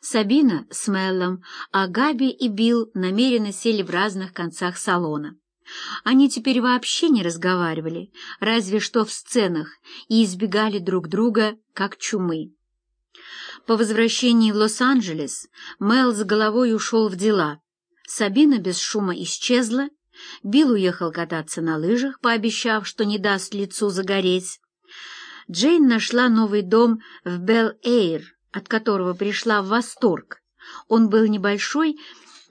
Сабина с Меллом, а Габи и Билл намеренно сели в разных концах салона. Они теперь вообще не разговаривали, разве что в сценах, и избегали друг друга, как чумы. По возвращении в Лос-Анджелес Мел с головой ушел в дела. Сабина без шума исчезла, Билл уехал кататься на лыжах, пообещав, что не даст лицу загореть. Джейн нашла новый дом в Белл-Эйр, от которого пришла в восторг. Он был небольшой,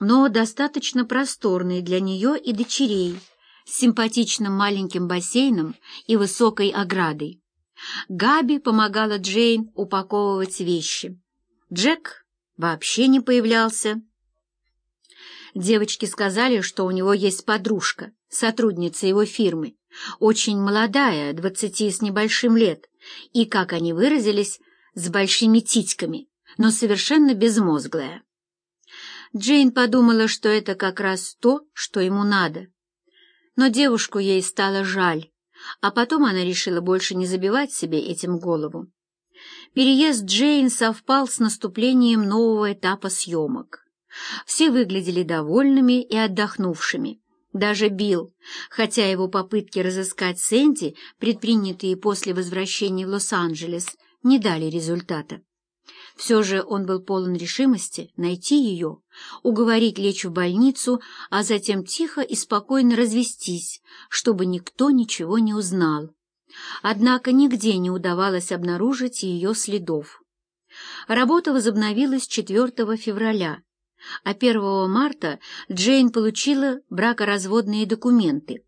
но достаточно просторный для нее и дочерей, с симпатичным маленьким бассейном и высокой оградой. Габи помогала Джейн упаковывать вещи. Джек вообще не появлялся. Девочки сказали, что у него есть подружка, сотрудница его фирмы, очень молодая, двадцати с небольшим лет, и, как они выразились, с большими титьками, но совершенно безмозглая. Джейн подумала, что это как раз то, что ему надо. Но девушку ей стало жаль, а потом она решила больше не забивать себе этим голову. Переезд Джейн совпал с наступлением нового этапа съемок. Все выглядели довольными и отдохнувшими. Даже Билл, хотя его попытки разыскать Сэнди, предпринятые после возвращения в Лос-Анджелес, не дали результата. Все же он был полон решимости найти ее, уговорить лечь в больницу, а затем тихо и спокойно развестись, чтобы никто ничего не узнал. Однако нигде не удавалось обнаружить ее следов. Работа возобновилась 4 февраля, а 1 марта Джейн получила бракоразводные документы.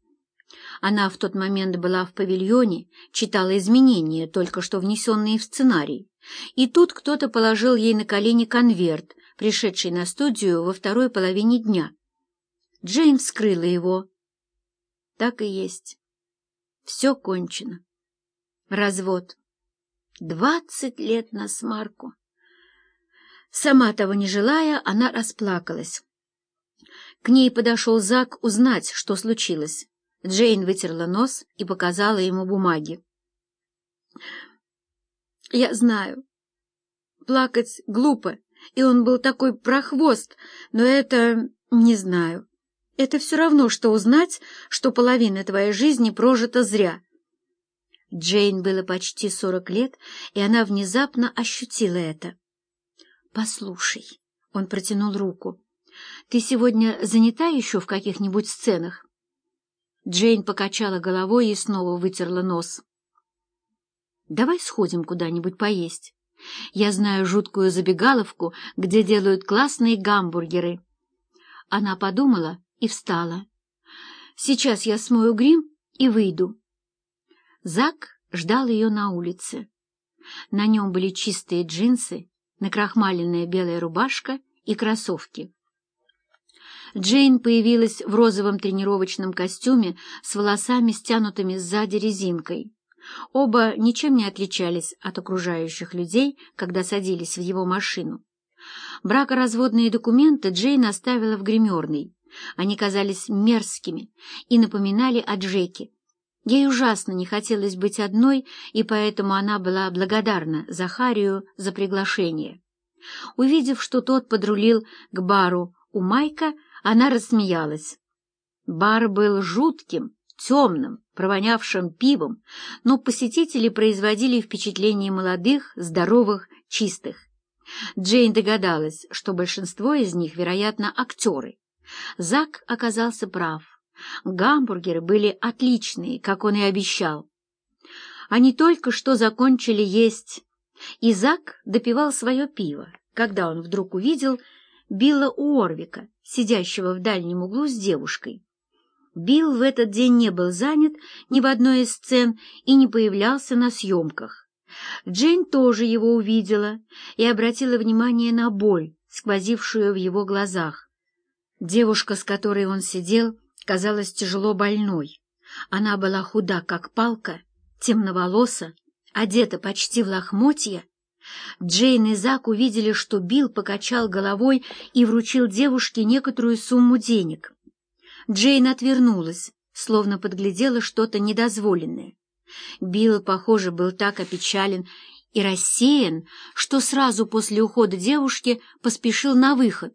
Она в тот момент была в павильоне, читала изменения, только что внесенные в сценарий. И тут кто-то положил ей на колени конверт, пришедший на студию во второй половине дня. Джейн вскрыла его. Так и есть. Все кончено. Развод. Двадцать лет на смарку. Сама того не желая, она расплакалась. К ней подошел Зак узнать, что случилось. Джейн вытерла нос и показала ему бумаги. «Я знаю. Плакать глупо, и он был такой прохвост, но это... не знаю. Это все равно, что узнать, что половина твоей жизни прожита зря». Джейн было почти сорок лет, и она внезапно ощутила это. «Послушай», — он протянул руку, — «ты сегодня занята еще в каких-нибудь сценах?» Джейн покачала головой и снова вытерла нос. «Давай сходим куда-нибудь поесть. Я знаю жуткую забегаловку, где делают классные гамбургеры». Она подумала и встала. «Сейчас я смою грим и выйду». Зак ждал ее на улице. На нем были чистые джинсы, накрахмаленная белая рубашка и кроссовки. Джейн появилась в розовом тренировочном костюме с волосами, стянутыми сзади резинкой. Оба ничем не отличались от окружающих людей, когда садились в его машину. Бракоразводные документы Джейн оставила в гримерной. Они казались мерзкими и напоминали о Джеке. Ей ужасно не хотелось быть одной, и поэтому она была благодарна Захарию за приглашение. Увидев, что тот подрулил к бару у Майка, она рассмеялась. Бар был жутким, темным, провонявшим пивом, но посетители производили впечатление молодых, здоровых, чистых. Джейн догадалась, что большинство из них, вероятно, актеры. Зак оказался прав. Гамбургеры были отличные, как он и обещал. Они только что закончили есть. Изак допивал свое пиво, когда он вдруг увидел Билла Уорвика, сидящего в дальнем углу с девушкой. Билл в этот день не был занят ни в одной из сцен и не появлялся на съемках. Джейн тоже его увидела и обратила внимание на боль, сквозившую в его глазах. Девушка, с которой он сидел, казалась тяжело больной. Она была худа, как палка, темноволоса, одета почти в лохмотья. Джейн и Зак увидели, что Билл покачал головой и вручил девушке некоторую сумму денег. Джейн отвернулась, словно подглядела что-то недозволенное. Билл, похоже, был так опечален и рассеян, что сразу после ухода девушки поспешил на выход,